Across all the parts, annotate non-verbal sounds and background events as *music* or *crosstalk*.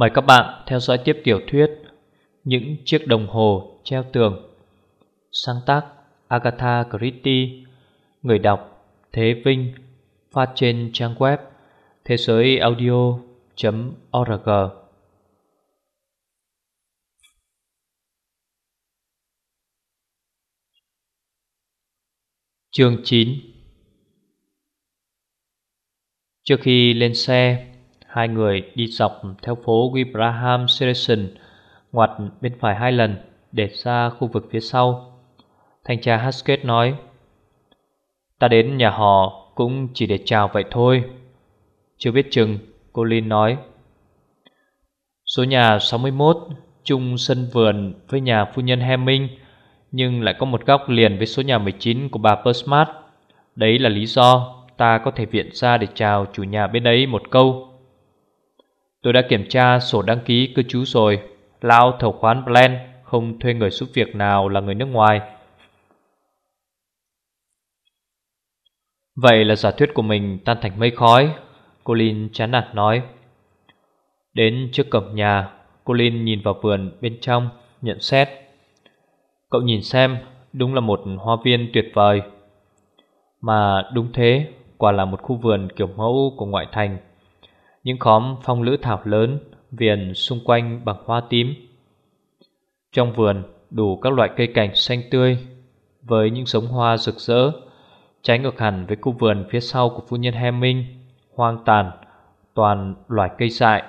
Mời các bạn theo dõi tiếp tiểu thuyết Những chiếc đồng hồ treo tường Sáng tác Agatha Christie, Người đọc Thế Vinh, Phát trên trang web thế giới audio.org Chương 9 Trước khi lên xe Hai người đi dọc theo phố Wibraham Selection Ngoặt bên phải hai lần Để ra khu vực phía sau. Thanh tra Haskett nói, Ta đến nhà họ cũng chỉ để chào vậy thôi. Chưa biết chừng Colin nói, Số nhà 61 Chung sân vườn với nhà phu nhân Hemming Nhưng lại có một góc liền với số nhà 19 của bà Persmart Đấy là lý do ta có thể viện ra để chào chủ nhà bên ấy một câu. Tôi đã kiểm tra sổ đăng ký cư trú rồi. Lao thầu khoán Blend không thuê người giúp việc nào là người nước ngoài. Vậy là giả thuyết của mình tan thành mây khói Colin chán nản nói. Đến trước cổng nhà Colin nhìn vào vườn bên trong, Nhận xét. Cậu nhìn xem, Đúng là một hoa viên tuyệt vời. Mà đúng thế, Quả là một khu vườn kiểu mẫu của ngoại thành những khóm phong lữ thảo lớn viền xung quanh bằng hoa tím. Trong vườn đủ các loại cây cảnh xanh tươi với những giống hoa rực rỡ, trái ngược hẳn với khu vườn phía sau của phu nhân Hemming, hoang tàn, toàn loài cây dại.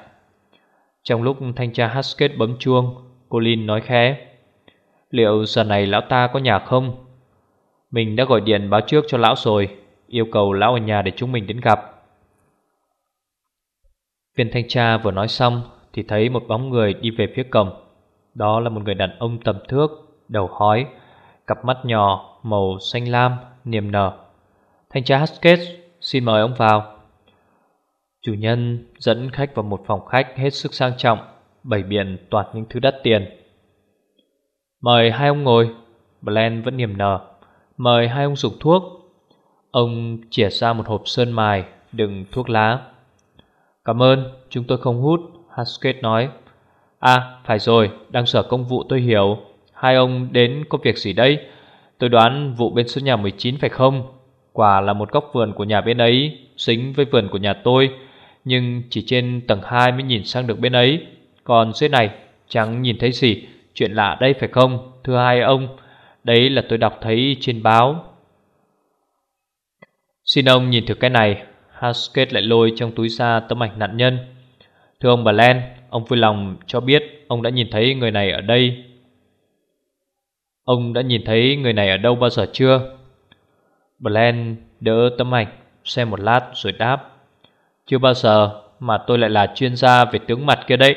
Trong lúc thanh tra Haskett bấm chuông, Colin nói khẽ, liệu giờ này lão ta có nhà không? Mình đã gọi điện báo trước cho lão rồi, yêu cầu lão ở nhà để chúng mình đến gặp. Viên thanh tra vừa nói xong Thì thấy một bóng người đi về phía cổng. Đó là một người đàn ông tầm thước, Đầu hói, Cặp mắt nhỏ, màu xanh lam, Niềm nở. Thanh tra Haskett xin mời ông vào. Chủ nhân dẫn khách vào một phòng khách hết sức sang trọng, Bày biện toàn những thứ đắt tiền. Mời hai ông ngồi. Blen vẫn niềm nở. Mời hai ông dùng thuốc. Ông chỉa ra một hộp sơn mài, Đựng thuốc lá. Cảm ơn, chúng tôi không hút Haskett nói. À, phải rồi, đang sở công vụ tôi hiểu. Hai ông đến có việc gì đây? Tôi đoán vụ bên số nhà 19 phải không? Quả là một góc vườn của nhà bên ấy xính với vườn của nhà tôi Nhưng chỉ trên tầng 2 mới nhìn sang được bên ấy. Còn dưới này chẳng nhìn thấy gì. Chuyện lạ đây phải không Thưa hai ông? Đấy là tôi đọc thấy trên báo. Xin ông nhìn thử cái này. Haskett lại lôi trong túi ra tấm ảnh nạn nhân. Thưa ông bà Len, Ông vui lòng cho biết Ông đã nhìn thấy người này ở đây. Ông đã nhìn thấy người này ở đâu bao giờ chưa? Bà Len đỡ tấm ảnh, Xem một lát rồi đáp. Chưa bao giờ Mà tôi lại là chuyên gia về tướng mặt kia đấy,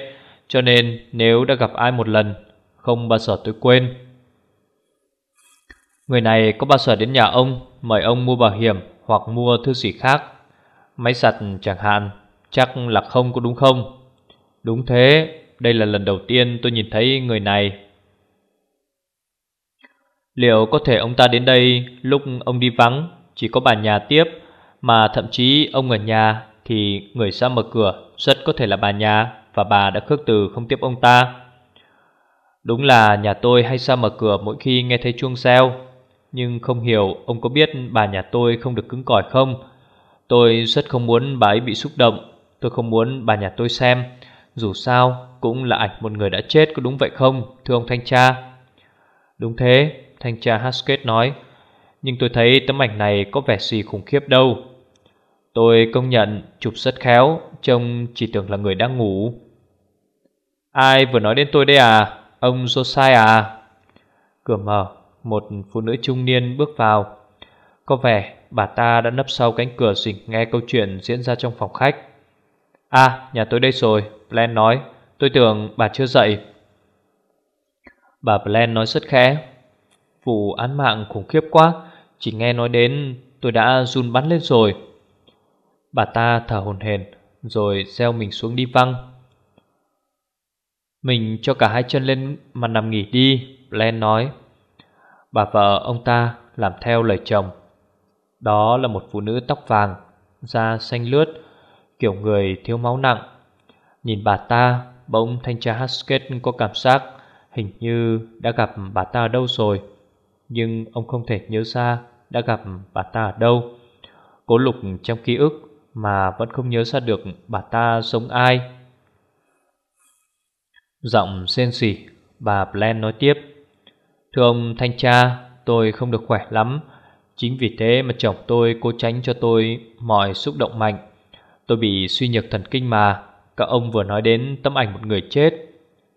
Cho nên nếu đã gặp ai một lần, Không bao giờ tôi quên. Người này có bao giờ đến nhà ông, Mời ông mua bảo hiểm Hoặc mua thứ gì khác? Máy giặt chẳng hạn, Chắc là không có đúng không? Đúng thế, Đây là lần đầu tiên tôi nhìn thấy người này. Liệu có thể ông ta đến đây Lúc ông đi vắng, Chỉ có bà nhà tiếp, Mà thậm chí ông ở nhà Thì người ra mở cửa, Rất có thể là bà nhà, Và bà đã khước từ không tiếp ông ta. Đúng là nhà tôi hay ra mở cửa Mỗi khi nghe thấy chuông reo Nhưng không hiểu ông có biết bà nhà tôi không được cứng cỏi không? Tôi rất không muốn bà ấy bị xúc động. Tôi không muốn bà nhà tôi xem. Dù sao, cũng là ảnh một người đã chết, có đúng vậy không, Thưa ông thanh tra? Đúng thế, Thanh tra Haskett nói. Nhưng tôi thấy tấm ảnh này có vẻ gì khủng khiếp đâu. Tôi công nhận, chụp rất khéo, Trông chỉ tưởng là người đang ngủ. Ai vừa nói đến tôi đây à? Ông Josiah à? Cửa mở, Một phụ nữ trung niên bước vào. Có vẻ Bà ta đã nấp sau cánh cửa rình nghe câu chuyện diễn ra trong phòng khách. À nhà tôi đây rồi Blen nói. Tôi tưởng bà chưa dậy. Bà Blen nói rất khẽ. Vụ án mạng khủng khiếp quá, Chỉ nghe nói đến tôi đã run bắn lên rồi. Bà ta thở hồn hển, Rồi gieo mình xuống đi văng. Mình cho cả hai chân lên mà nằm nghỉ đi Blen nói. Bà vợ ông ta làm theo lời chồng đó là một phụ nữ tóc vàng Da xanh lướt Kiểu người thiếu máu nặng. Nhìn bà ta Bỗng thanh tra Haskett có cảm giác Hình như đã gặp bà ta ở đâu rồi. Nhưng ông không thể nhớ ra Đã gặp bà ta ở đâu. Cố lục trong ký ức Mà vẫn không nhớ ra được bà ta giống ai. Giọng xen xỉ, Bà Blen nói tiếp. Thưa ông thanh tra Tôi không được khỏe lắm. Chính vì thế mà chồng tôi cố tránh cho tôi Mọi xúc động mạnh. Tôi bị suy nhược thần kinh mà. Các ông vừa nói đến tấm ảnh một người chết.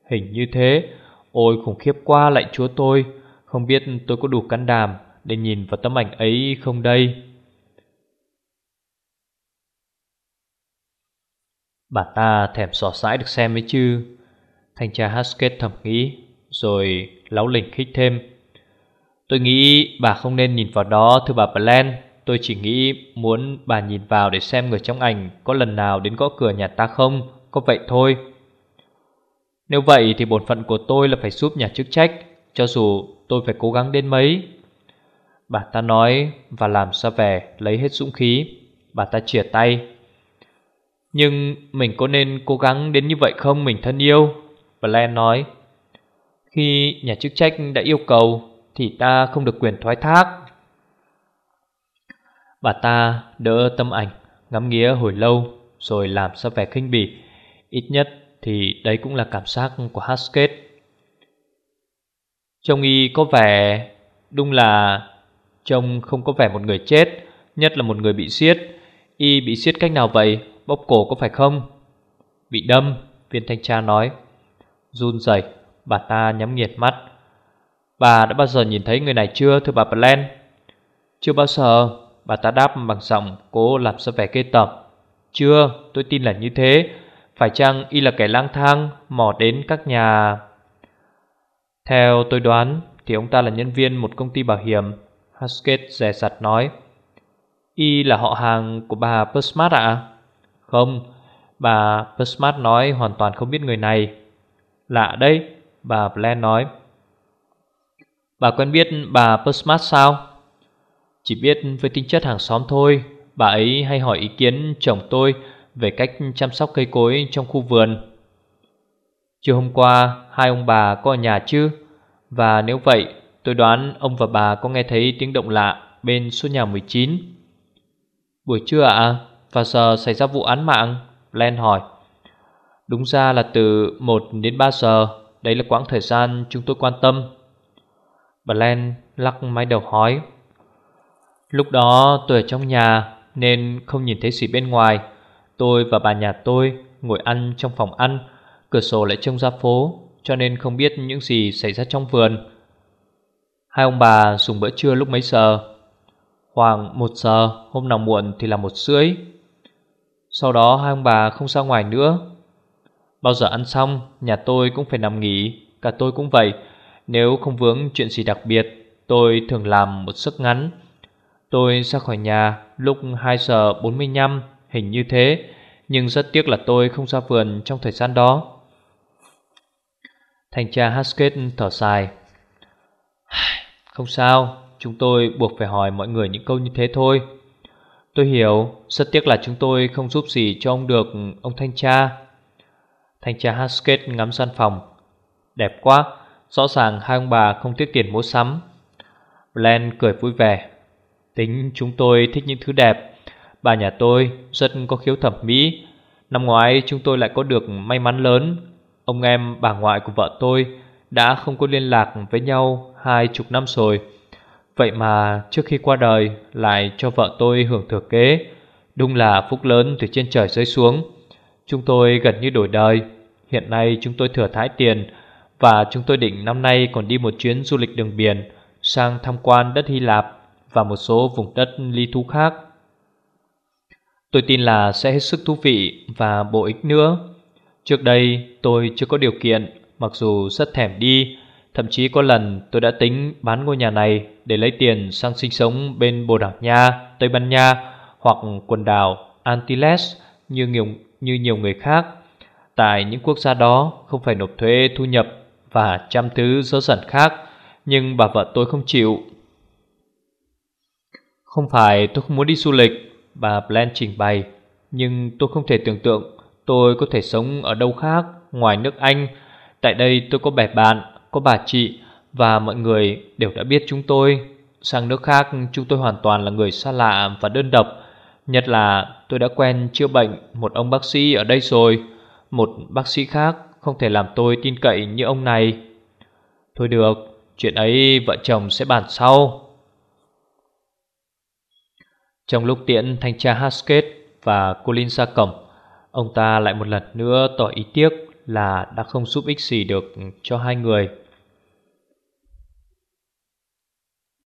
Hình như thế. Ôi, khủng khiếp quá lạnh chúa tôi. Không biết tôi có đủ can đảm Để nhìn vào tấm ảnh ấy không đây? Bà ta thèm sò sãi được xem ấy chứ. Thanh tra Haskett thầm nghĩ, Rồi láu lỉnh khích thêm. Tôi nghĩ bà không nên nhìn vào đó, thưa bà Bland. Tôi chỉ nghĩ muốn bà nhìn vào để xem người trong ảnh Có lần nào đến gõ cửa nhà ta không. Có vậy thôi. Nếu vậy thì bổn phận của tôi là phải giúp nhà chức trách, Cho dù tôi phải cố gắng đến mấy. Bà ta nói và làm ra vẻ, lấy hết dũng khí. Bà ta chìa tay. Nhưng mình có nên cố gắng đến như vậy không, mình thân yêu? Blaine nói. Khi nhà chức trách đã yêu cầu thì ta không được quyền thoái thác. Bà ta đỡ tâm ảnh, Ngắm nghía hồi lâu, Rồi làm ra vẻ khinh bỉ. Ít nhất thì đấy cũng là cảm giác của Haskett. Trông y có vẻ, Đúng là Trông không có vẻ một người chết, Nhất là một người bị giết. Y bị giết cách nào vậy? Bóp cổ có phải không? Bị đâm, Viên thanh tra nói. Run rẩy, Bà ta nhắm nghiệt mắt. Bà đã bao giờ nhìn thấy người này chưa, thưa bà Blen Chưa bao giờ. Bà ta đáp bằng giọng cố làm ra vẻ kê tập Chưa, tôi tin là như thế. Phải chăng y là kẻ lang thang, Mò đến các nhà? Theo tôi đoán, Thì ông ta là nhân viên một công ty bảo hiểm, Haskett rè rặt nói. Y là họ hàng của bà Persmart ạ? Không, Bà Persmart nói hoàn toàn không biết người này. Lạ đấy, Bà Blaine nói. Bà quen biết bà Postmart sao? Chỉ biết với tính chất hàng xóm thôi. Bà ấy hay hỏi ý kiến chồng tôi Về cách chăm sóc cây cối trong khu vườn. Chiều hôm qua, Hai ông bà có ở nhà chứ? Và nếu vậy, tôi đoán ông và bà có nghe thấy tiếng động lạ Bên số nhà 19 Buổi trưa ạ à? Và giờ xảy ra vụ án mạng, Len hỏi. Đúng ra là từ 1 đến 3 giờ. Đấy là quãng thời gian chúng tôi quan tâm. Blaine lắc máy đầu hói. Lúc đó tôi ở trong nhà Nên không nhìn thấy gì bên ngoài. Tôi và bà nhà tôi ngồi ăn trong phòng ăn, Cửa sổ lại trông ra phố, Cho nên không biết những gì xảy ra trong vườn. Hai ông bà dùng bữa trưa lúc mấy giờ? Khoảng một giờ, Hôm nào muộn thì là một rưỡi. Sau đó hai ông bà không ra ngoài nữa. Bao giờ ăn xong, Nhà tôi cũng phải nằm nghỉ, Cả tôi cũng vậy. Nếu không vướng chuyện gì đặc biệt, Tôi thường làm một giấc ngắn. Tôi ra khỏi nhà lúc 2 giờ 45 Hình như thế, Nhưng rất tiếc là tôi không ra vườn trong thời gian đó. Thanh tra Haskett thở dài. *sighs* Không sao, Chúng tôi buộc phải hỏi mọi người những câu như thế thôi. Tôi hiểu, Rất tiếc là chúng tôi không giúp gì cho ông được, Ông thanh tra. Thanh tra Haskett ngắm gian phòng. Đẹp quá. Rõ ràng hai ông bà không tiếc tiền mua sắm. Len cười vui vẻ. Tính chúng tôi thích những thứ đẹp. Bà nhà tôi rất có khiếu thẩm mỹ. Năm ngoái chúng tôi lại có được may mắn lớn. Ông em bà ngoại của vợ tôi Đã không có liên lạc với nhau Hai chục năm rồi. Vậy mà trước khi qua đời Lại cho vợ tôi hưởng thừa kế. Đúng là phúc lớn từ trên trời rơi xuống. Chúng tôi gần như đổi đời. Hiện nay chúng tôi thừa thãi tiền và chúng tôi định năm nay còn đi một chuyến du lịch đường biển Sang tham quan đất Hy Lạp Và một số vùng đất ly thú khác. Tôi tin là sẽ hết sức thú vị và bổ ích nữa. Trước đây tôi chưa có điều kiện Mặc dù rất thèm đi. Thậm chí có lần tôi đã tính bán ngôi nhà này Để lấy tiền sang sinh sống bên Bồ Đào Nha, Tây Ban Nha Hoặc quần đảo Antilles như nhiều, như nhiều người khác. Tại những quốc gia đó không phải nộp thuế thu nhập và trăm thứ dơ dẩn khác Nhưng bà vợ tôi không chịu. Không phải tôi không muốn đi du lịch Bà Blanche trình bày Nhưng tôi không thể tưởng tượng tôi có thể sống ở đâu khác ngoài nước Anh. Tại đây tôi có bè bạn, có bà chị Và mọi người đều đã biết chúng tôi. Sang nước khác chúng tôi hoàn toàn là người xa lạ và đơn độc. Nhất là tôi đã quen chữa bệnh một ông bác sĩ ở đây rồi Một bác sĩ khác không thể làm tôi tin cậy như ông này. Thôi được, chuyện ấy vợ chồng sẽ bàn sau. Trong lúc tiễn thanh tra Haskett và Colin ra cổng Ông ta lại một lần nữa tỏ ý tiếc là đã không giúp ích gì được cho hai người.